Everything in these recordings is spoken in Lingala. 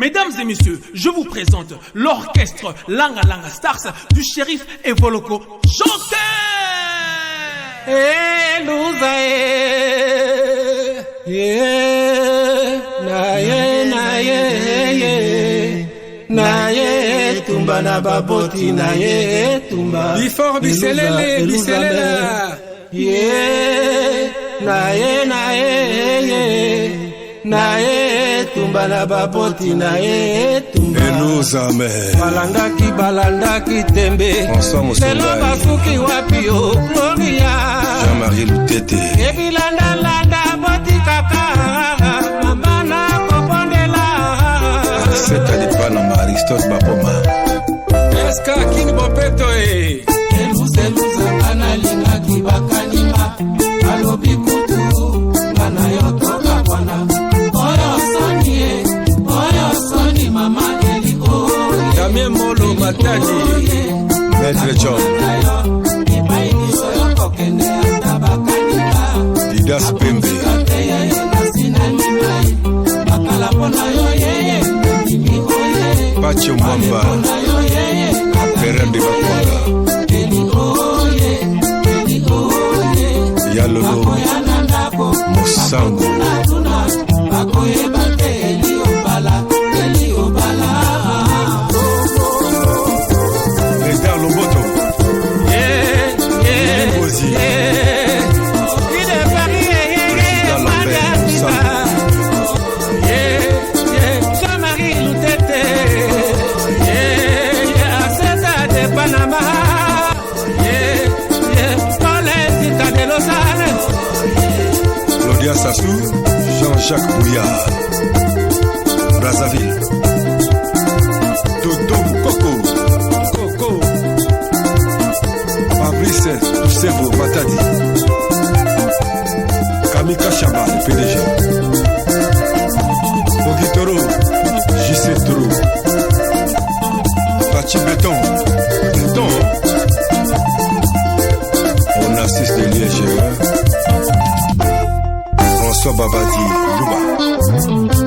Mesdames et messieurs, je vous présente l'orchestre Langa Langa Stars du shérif Evoloko. Chantez Eh nuaye Ye naaye naaye ye naaye tumba na bapoti naaye tumba. Les forts du célèlé, du célèlé. Ye etumba na bapoti na ye etumbabalandaki balandaki tembe lelo basuki wapi o oh, gloria yebi Daddy, Maître John. Didas Pembe. jacques bouillard brazzaville toto mokoko koko fabrice tusevo matadi kamika chaba le pdg bogitoro jc toro bachi beton So Babadi, Duba.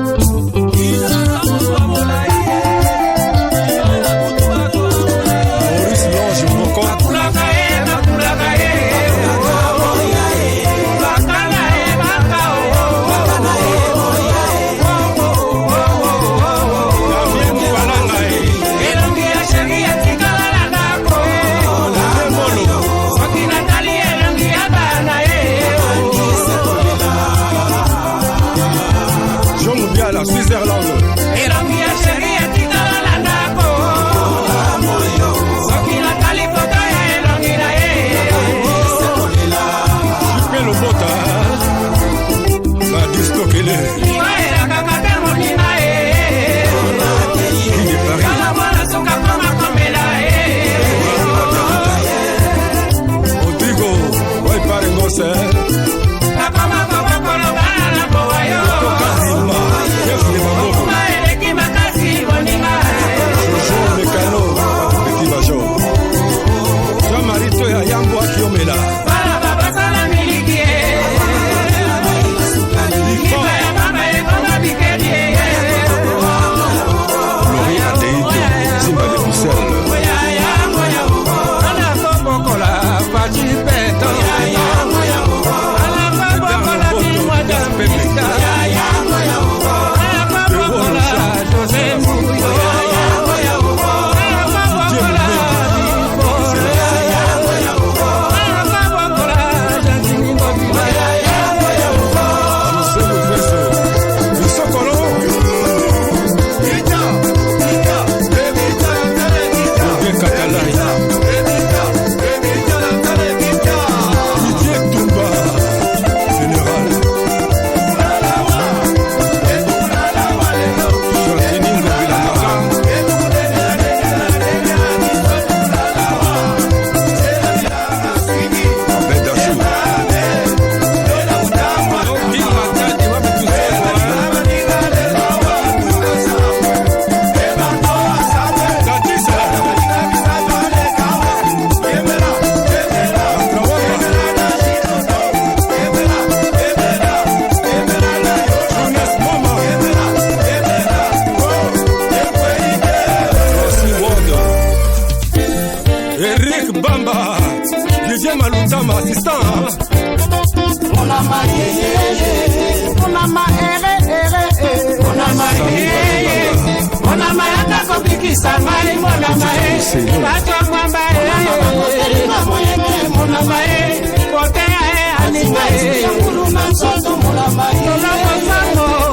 tolakasango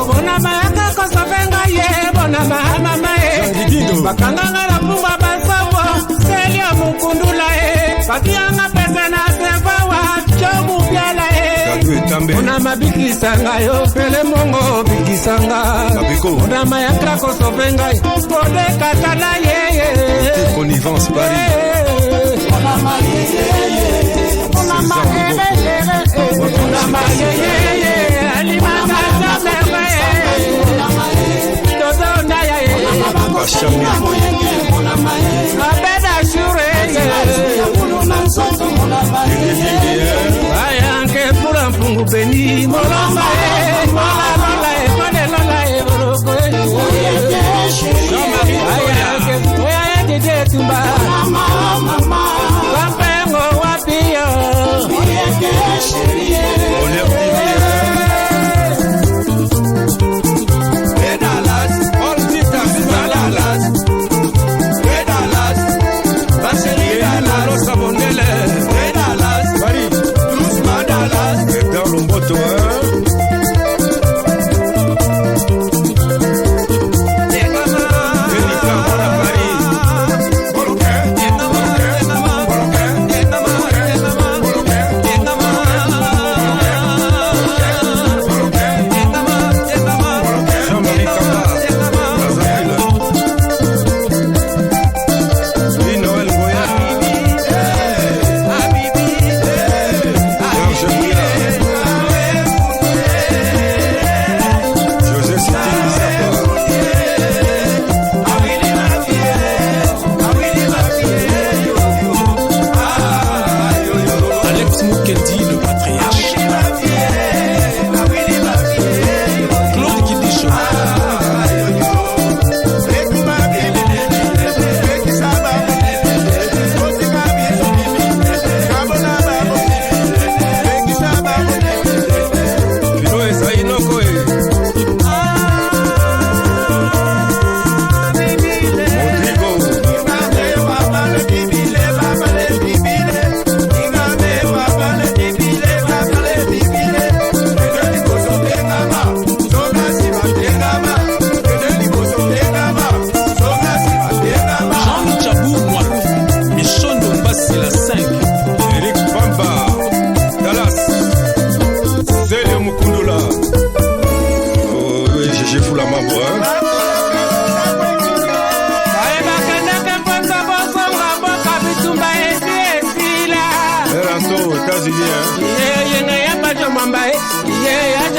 bonama aka kosope ngai ye bonama amama ye bakanganga na mpungwa basango seli ya mokundula ye bakiyanga pese na sefawa comubyala ye bonama bikisanga yo pele mongo bikisanga bonama yaka kosope ngai podekatana yeye connivence paris bonama yeyeye eza moboko bashami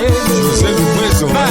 Joseph vous Atosha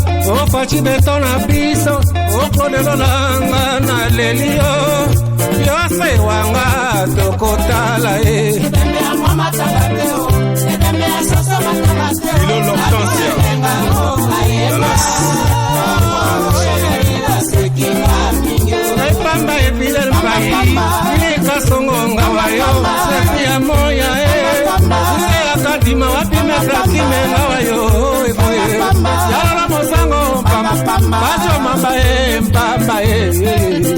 ofaki beto na biso okolelo nanga na leli yo nyonso ewanga tokotala ye ilo lortensia epamba ebilel pai likasongonga wayo sepi ya moya e eyakadima wapi meplakimenga wayo epoye mazoma bae mpamba eh, eh, eh.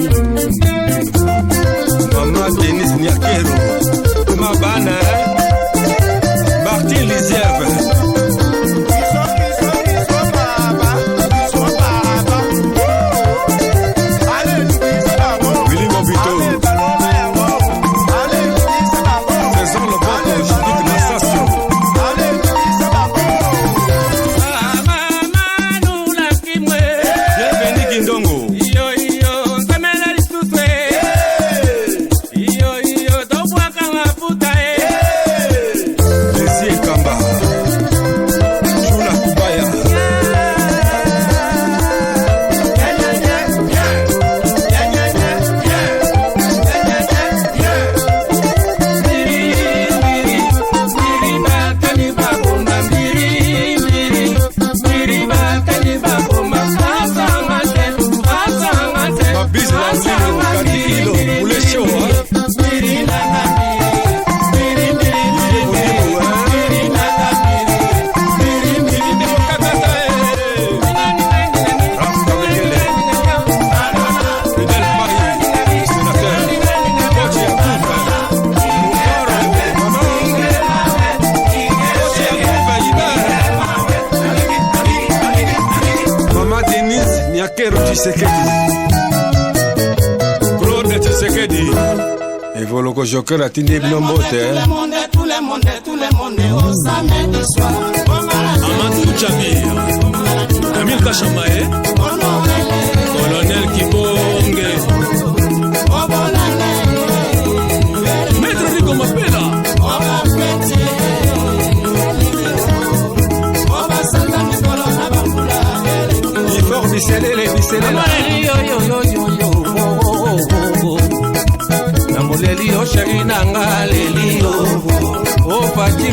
tshisekedi claude tshisekedi evoloko joker atindi bino mbote amadou jamir amilkashamae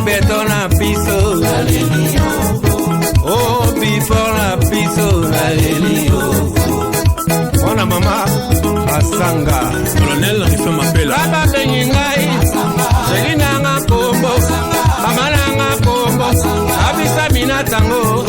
beto na biso o oh, bifo na biso mpona mama asanga kolonel rife mapela bababengi ngai zeli nanga kombo mama nanga kombo abisa mina tango